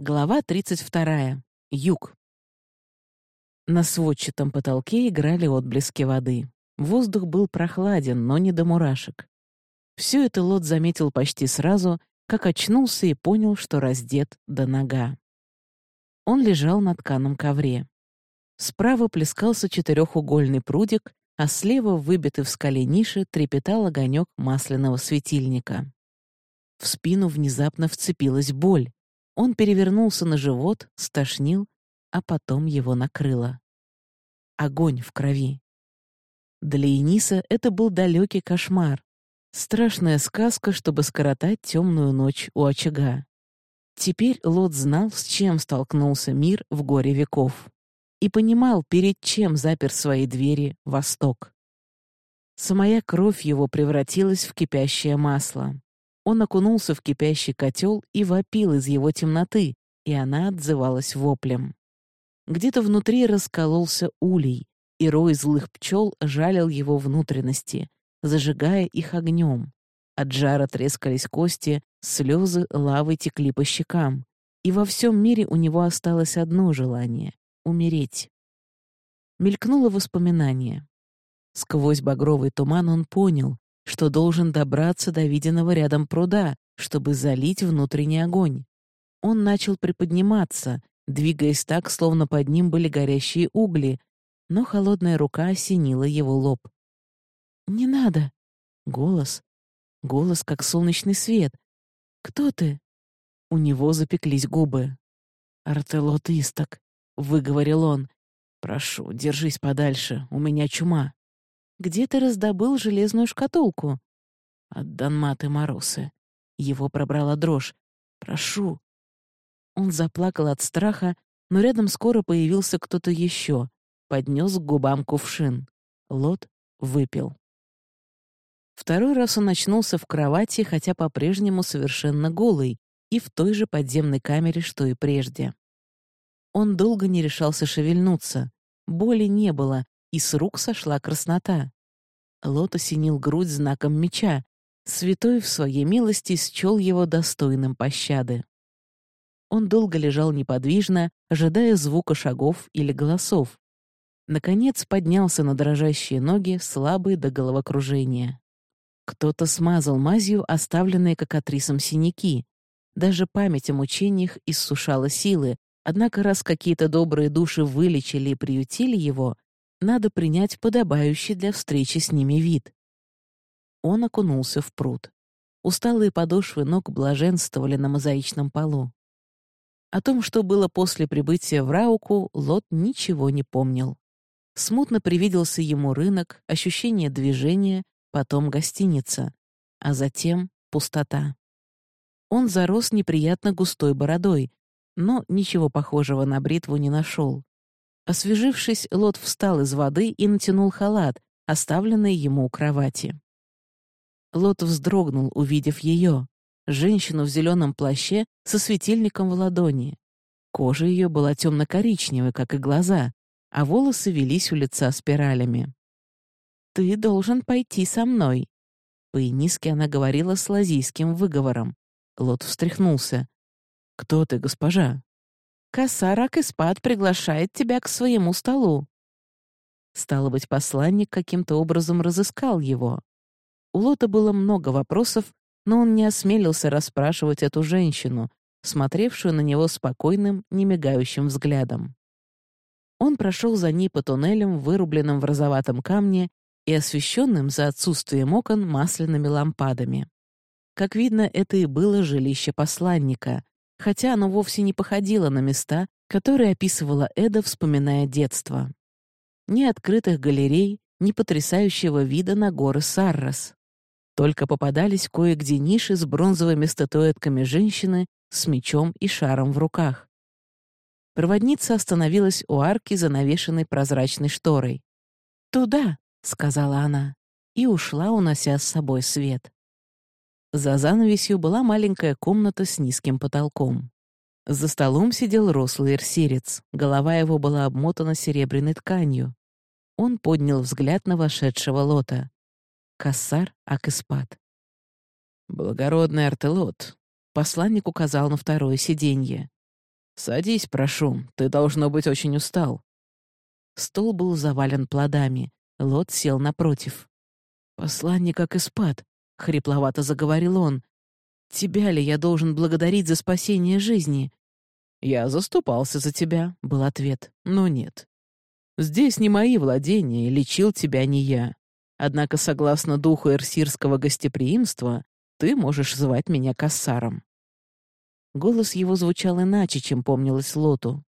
Глава 32. Юг. На сводчатом потолке играли отблески воды. Воздух был прохладен, но не до мурашек. Все это Лот заметил почти сразу, как очнулся и понял, что раздет до нога. Он лежал на тканом ковре. Справа плескался четырехугольный прудик, а слева, выбитый в скале ниши, трепетал огонек масляного светильника. В спину внезапно вцепилась боль. Он перевернулся на живот, стошнил, а потом его накрыло. Огонь в крови. Для Ениса это был далекий кошмар. Страшная сказка, чтобы скоротать темную ночь у очага. Теперь Лот знал, с чем столкнулся мир в горе веков. И понимал, перед чем запер свои двери Восток. Самая кровь его превратилась в кипящее масло. Он окунулся в кипящий котел и вопил из его темноты, и она отзывалась воплем. Где-то внутри раскололся улей, и рой злых пчел жалил его внутренности, зажигая их огнем. От жара трескались кости, слезы лавы текли по щекам, и во всем мире у него осталось одно желание — умереть. Мелькнуло воспоминание. Сквозь багровый туман он понял, что должен добраться до виденного рядом пруда, чтобы залить внутренний огонь. Он начал приподниматься, двигаясь так, словно под ним были горящие угли, но холодная рука осенила его лоб. «Не надо!» Голос. Голос, как солнечный свет. «Кто ты?» У него запеклись губы. «Артелот Исток», — выговорил он. «Прошу, держись подальше, у меня чума». Где ты раздобыл железную шкатулку?» «От Данматы Моросы». Его пробрала дрожь. «Прошу». Он заплакал от страха, но рядом скоро появился кто-то еще. Поднес к губам кувшин. Лот выпил. Второй раз он очнулся в кровати, хотя по-прежнему совершенно голый, и в той же подземной камере, что и прежде. Он долго не решался шевельнуться. Боли не было, и с рук сошла краснота. Лот осенил грудь знаком меча. Святой в своей милости счел его достойным пощады. Он долго лежал неподвижно, ожидая звука шагов или голосов. Наконец поднялся на дрожащие ноги, слабый до головокружения. Кто-то смазал мазью оставленные кокатрисом синяки. Даже память о мучениях иссушала силы, однако раз какие-то добрые души вылечили и приютили его, надо принять подобающий для встречи с ними вид. Он окунулся в пруд. Усталые подошвы ног блаженствовали на мозаичном полу. О том, что было после прибытия в Рауку, Лот ничего не помнил. Смутно привиделся ему рынок, ощущение движения, потом гостиница, а затем пустота. Он зарос неприятно густой бородой, но ничего похожего на бритву не нашел. Освежившись, Лот встал из воды и натянул халат, оставленный ему у кровати. Лот вздрогнул, увидев ее, женщину в зеленом плаще со светильником в ладони. Кожа ее была темно-коричневой, как и глаза, а волосы велись у лица спиралями. «Ты должен пойти со мной», по-инисски она говорила с лазийским выговором. Лот встряхнулся. «Кто ты, госпожа?» Косарак Испад приглашает тебя к своему столу». Стало быть, посланник каким-то образом разыскал его. У Лота было много вопросов, но он не осмелился расспрашивать эту женщину, смотревшую на него спокойным, немигающим взглядом. Он прошел за ней по туннелям, вырубленным в розоватом камне и освещенным за отсутствием окон масляными лампадами. Как видно, это и было жилище посланника, хотя оно вовсе не походило на места, которые описывала Эда, вспоминая детство. Ни открытых галерей, ни потрясающего вида на горы Саррос. Только попадались кое-где ниши с бронзовыми статуэтками женщины с мечом и шаром в руках. Проводница остановилась у арки, занавешенной прозрачной шторой. «Туда», — сказала она, и ушла, унося с собой свет. За занавесью была маленькая комната с низким потолком. За столом сидел рослый эрсирец, голова его была обмотана серебряной тканью. Он поднял взгляд на вошедшего лота. Кассар Акиспат. «Благородный артелот», — посланник указал на второе сиденье. «Садись, прошу, ты, должно быть, очень устал». Стол был завален плодами. Лот сел напротив. «Посланник как и спад», — хрипловато заговорил он. «Тебя ли я должен благодарить за спасение жизни?» «Я заступался за тебя», — был ответ, — «но нет. Здесь не мои владения, лечил тебя не я. Однако, согласно духу эрсирского гостеприимства, ты можешь звать меня Кассаром». Голос его звучал иначе, чем помнилось Лоту.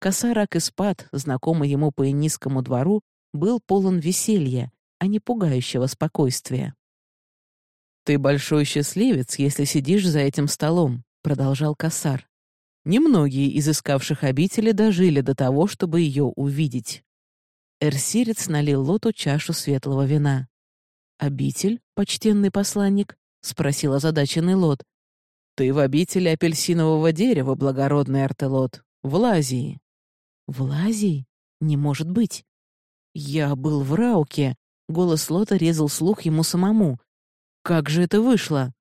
Косарак и спад, знакомый ему по инискому двору, был полон веселья, а не пугающего спокойствия. «Ты большой счастливец, если сидишь за этим столом», — продолжал Косар. Немногие из искавших обители дожили до того, чтобы ее увидеть. Эрсирец налил Лоту чашу светлого вина. «Обитель, почтенный посланник?» — спросил озадаченный Лот. «Ты в обители апельсинового дерева, благородный Артелот, в Лазии». «В Лазии? Не может быть!» «Я был в Рауке», — голос Лота резал слух ему самому. «Как же это вышло?»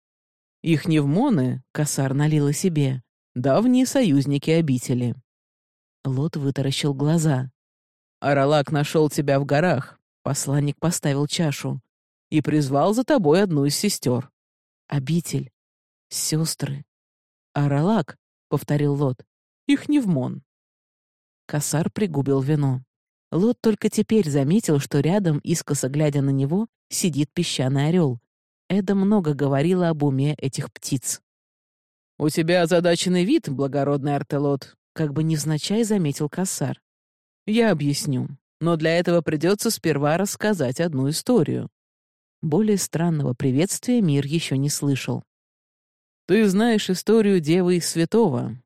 «Их не в Моны», — косар налила себе. «Давние союзники обители». Лот вытаращил глаза. «Аралак нашел тебя в горах», — посланник поставил чашу, «и призвал за тобой одну из сестер». «Обитель. Сестры. Аралак», — повторил Лот. «Их не в Мон». Косар пригубил вино. Лот только теперь заметил, что рядом, искоса глядя на него, сидит песчаный орел. Эда много говорила об уме этих птиц. «У тебя озадаченный вид, благородный Артелот», как бы невзначай заметил Кассар. «Я объясню, но для этого придется сперва рассказать одну историю». Более странного приветствия мир еще не слышал. «Ты знаешь историю Девы и Святого,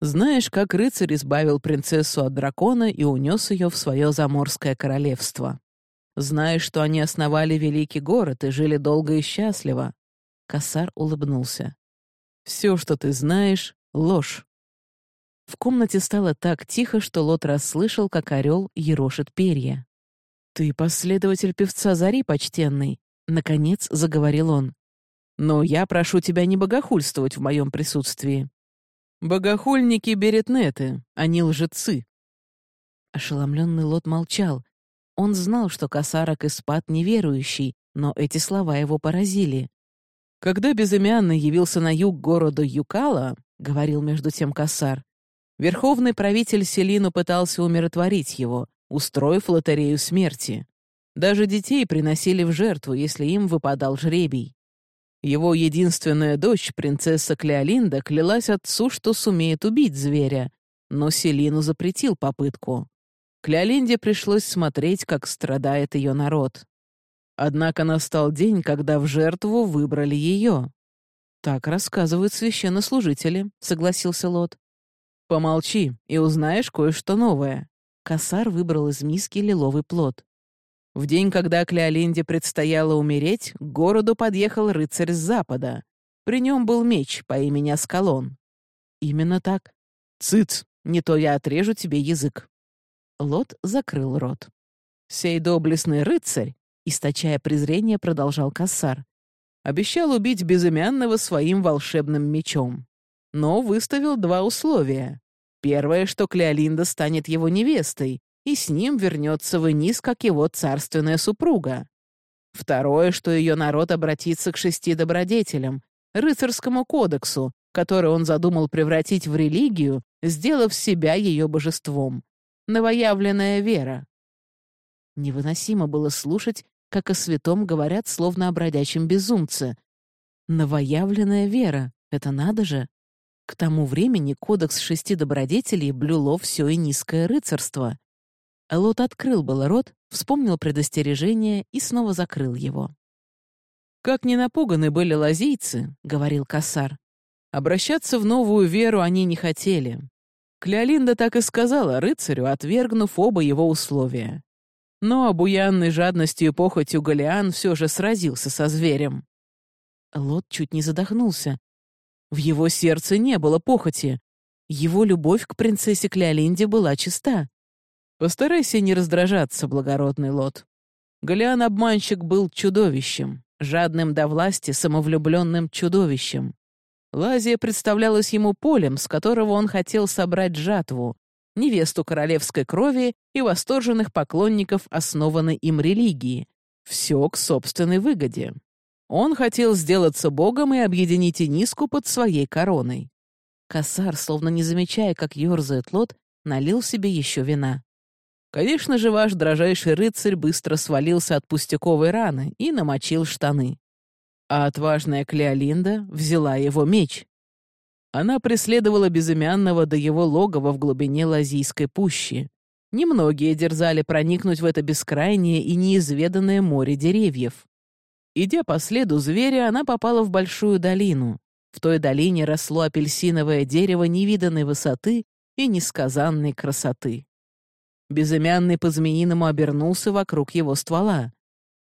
знаешь, как рыцарь избавил принцессу от дракона и унес ее в свое заморское королевство. Знаешь, что они основали великий город и жили долго и счастливо. Косар улыбнулся. Все, что ты знаешь, — ложь. В комнате стало так тихо, что Лот расслышал, как орел ерошит перья. «Ты последователь певца Зари, почтенный», — наконец заговорил он. «Но я прошу тебя не богохульствовать в моем присутствии. Богохульники беретнеты, они лжецы. Ошеломленный Лот молчал. Он знал, что Касарок и Спад неверующий, но эти слова его поразили. «Когда безымянный явился на юг города Юкала, — говорил между тем Касар, — верховный правитель Селину пытался умиротворить его, устроив лотерею смерти. Даже детей приносили в жертву, если им выпадал жребий. Его единственная дочь, принцесса Клеолинда, клялась отцу, что сумеет убить зверя, но Селину запретил попытку. Клеолинде пришлось смотреть, как страдает ее народ. Однако настал день, когда в жертву выбрали ее. «Так рассказывают священнослужители», — согласился Лот. «Помолчи, и узнаешь кое-что новое». Косар выбрал из миски лиловый плод. В день, когда Клеолинде предстояло умереть, к городу подъехал рыцарь с запада. При нем был меч по имени Аскалон. Именно так. Цыц, не то я отрежу тебе язык. Лот закрыл рот. Сей доблестный рыцарь, источая презрение, продолжал Кассар, обещал убить безымянного своим волшебным мечом. Но выставил два условия. Первое, что Клеолинда станет его невестой, и с ним вернется в Энис, как его царственная супруга. Второе, что ее народ обратится к шести добродетелям, рыцарскому кодексу, который он задумал превратить в религию, сделав себя ее божеством. Новоявленная вера. Невыносимо было слушать, как о святом говорят, словно о бродячем безумце. Новоявленная вера — это надо же. К тому времени кодекс шести добродетелей блюло все и низкое рыцарство. Лот открыл было рот, вспомнил предостережение и снова закрыл его. «Как не напуганы были лазийцы», — говорил Кассар. «Обращаться в новую веру они не хотели. Клеолинда так и сказала рыцарю, отвергнув оба его условия. Но обуянный жадностью и похотью Галиан все же сразился со зверем». Лот чуть не задохнулся. В его сердце не было похоти. Его любовь к принцессе Клеолинде была чиста. Постарайся не раздражаться, благородный лот. Голиан-обманщик был чудовищем, жадным до власти, самовлюбленным чудовищем. Лазия представлялась ему полем, с которого он хотел собрать жатву, невесту королевской крови и восторженных поклонников основанной им религии. Все к собственной выгоде. Он хотел сделаться богом и объединить Иниску под своей короной. Косар, словно не замечая, как ерзает лот, налил себе еще вина. Конечно же, ваш дрожайший рыцарь быстро свалился от пустяковой раны и намочил штаны. А отважная Клеолинда взяла его меч. Она преследовала безымянного до его логова в глубине Лазийской пущи. Немногие дерзали проникнуть в это бескрайнее и неизведанное море деревьев. Идя по следу зверя, она попала в большую долину. В той долине росло апельсиновое дерево невиданной высоты и несказанной красоты. Безымянный по-змеиному обернулся вокруг его ствола.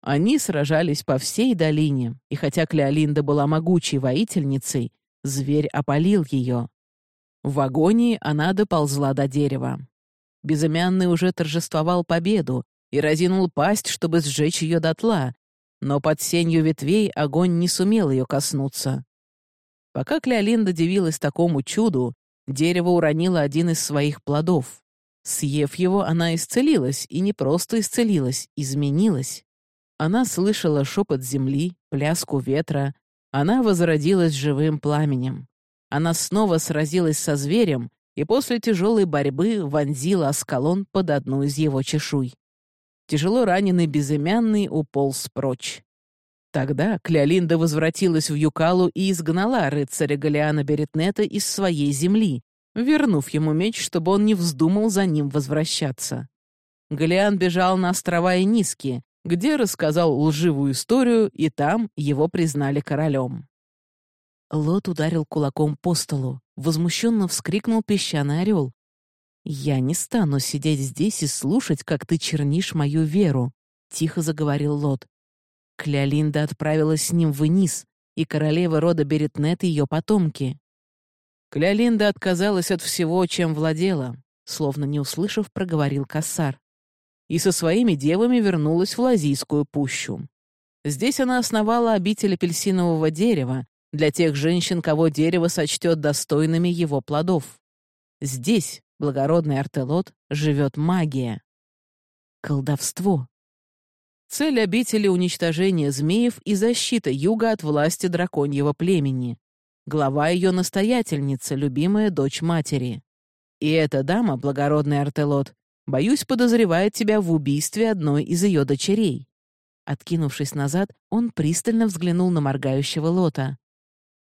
Они сражались по всей долине, и хотя Клеолинда была могучей воительницей, зверь опалил ее. В агонии она доползла до дерева. Безымянный уже торжествовал победу и разинул пасть, чтобы сжечь ее дотла, но под сенью ветвей огонь не сумел ее коснуться. Пока Клеолинда дивилась такому чуду, дерево уронило один из своих плодов. Съев его, она исцелилась, и не просто исцелилась, изменилась. Она слышала шепот земли, пляску ветра. Она возродилась живым пламенем. Она снова сразилась со зверем и после тяжелой борьбы вонзила оскалон под одну из его чешуй. Тяжело раненый безымянный уполз прочь. Тогда Клеолинда возвратилась в Юкалу и изгнала рыцаря Галиана Беретнета из своей земли, вернув ему меч, чтобы он не вздумал за ним возвращаться. Галиан бежал на острова и низкие, где рассказал лживую историю, и там его признали королем. Лот ударил кулаком по столу. Возмущенно вскрикнул песчаный орел. «Я не стану сидеть здесь и слушать, как ты чернишь мою веру», — тихо заговорил Лот. Клеолинда отправилась с ним вниз, и королева рода Беретнет ее потомки. Клеолинда отказалась от всего, чем владела, словно не услышав, проговорил Кассар и со своими девами вернулась в Лазийскую пущу. Здесь она основала обитель апельсинового дерева для тех женщин, кого дерево сочтет достойными его плодов. Здесь, благородный Артелот, живет магия. Колдовство. Цель обители — уничтожение змеев и защита юга от власти драконьего племени. Глава ее настоятельница, любимая дочь матери. И эта дама, благородный Артелот, Боюсь, подозревает тебя в убийстве одной из ее дочерей». Откинувшись назад, он пристально взглянул на моргающего лота.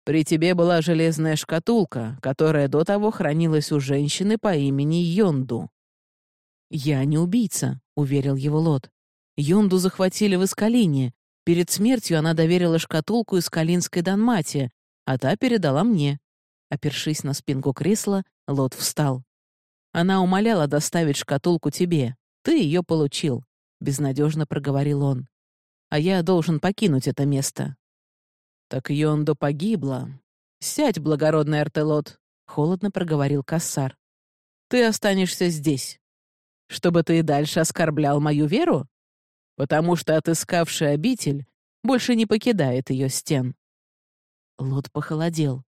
«При тебе была железная шкатулка, которая до того хранилась у женщины по имени Йонду». «Я не убийца», — уверил его лот. «Йонду захватили в Искалине. Перед смертью она доверила шкатулку Искалинской Данмате, а та передала мне». Опершись на спинку кресла, лот встал. Она умоляла доставить шкатулку тебе. Ты ее получил», — безнадежно проговорил он. «А я должен покинуть это место». «Так Йондо погибла. Сядь, благородный Артелот», — холодно проговорил Кассар. «Ты останешься здесь. Чтобы ты и дальше оскорблял мою веру? Потому что отыскавший обитель больше не покидает ее стен». Лот похолодел.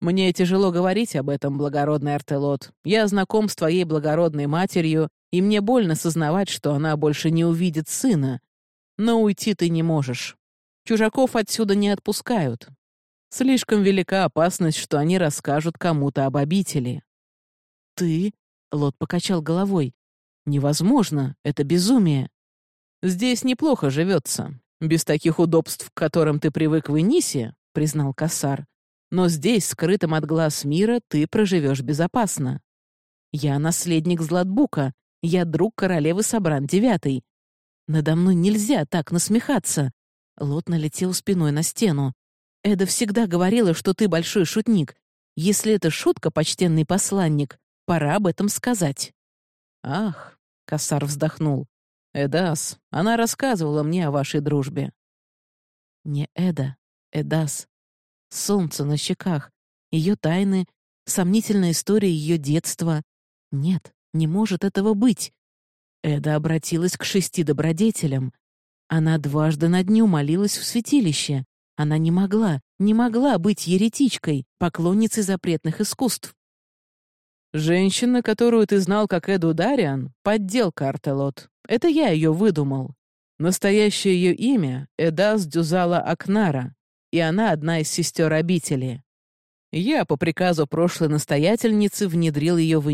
«Мне тяжело говорить об этом, благородный Артелот. Я знаком с твоей благородной матерью, и мне больно сознавать, что она больше не увидит сына. Но уйти ты не можешь. Чужаков отсюда не отпускают. Слишком велика опасность, что они расскажут кому-то об обители». «Ты?» — Лот покачал головой. «Невозможно, это безумие. Здесь неплохо живется. Без таких удобств, к которым ты привык в Инисе, — признал Кассар, но здесь, скрытым от глаз мира, ты проживешь безопасно. Я наследник Златбука, я друг королевы Собран Девятый. Надо мной нельзя так насмехаться. Лот налетел спиной на стену. Эда всегда говорила, что ты большой шутник. Если это шутка, почтенный посланник, пора об этом сказать. Ах, Кассар вздохнул. Эдас, она рассказывала мне о вашей дружбе. Не Эда, Эдас солнце на щеках, ее тайны, сомнительная история ее детства. Нет, не может этого быть. Эда обратилась к шести добродетелям. Она дважды на дню молилась в святилище. Она не могла, не могла быть еретичкой, поклонницей запретных искусств. «Женщина, которую ты знал как Эду Дариан, — подделка, Артелот. Это я ее выдумал. Настоящее ее имя — Эдас Дюзала Акнара, и она одна из сестер обители. Я по приказу прошлой настоятельницы внедрил ее в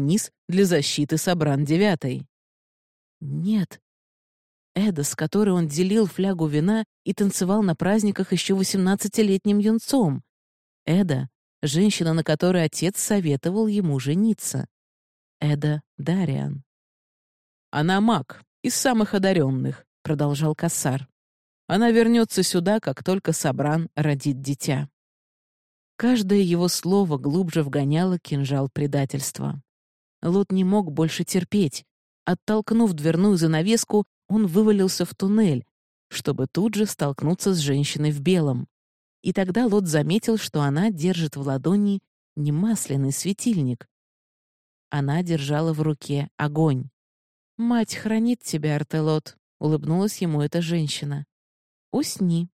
для защиты Собран Девятой. Нет. Эда, с которой он делил флягу вина и танцевал на праздниках еще восемнадцатилетним юнцом. Эда — женщина, на которой отец советовал ему жениться. Эда Дариан. Она маг, из самых одаренных, продолжал Кассар. Она вернется сюда, как только Собран родит дитя. Каждое его слово глубже вгоняло кинжал предательства. Лот не мог больше терпеть. Оттолкнув дверную занавеску, он вывалился в туннель, чтобы тут же столкнуться с женщиной в белом. И тогда Лот заметил, что она держит в ладони не масляный светильник. Она держала в руке огонь. «Мать хранит тебя, Артелот», — улыбнулась ему эта женщина. «Усни».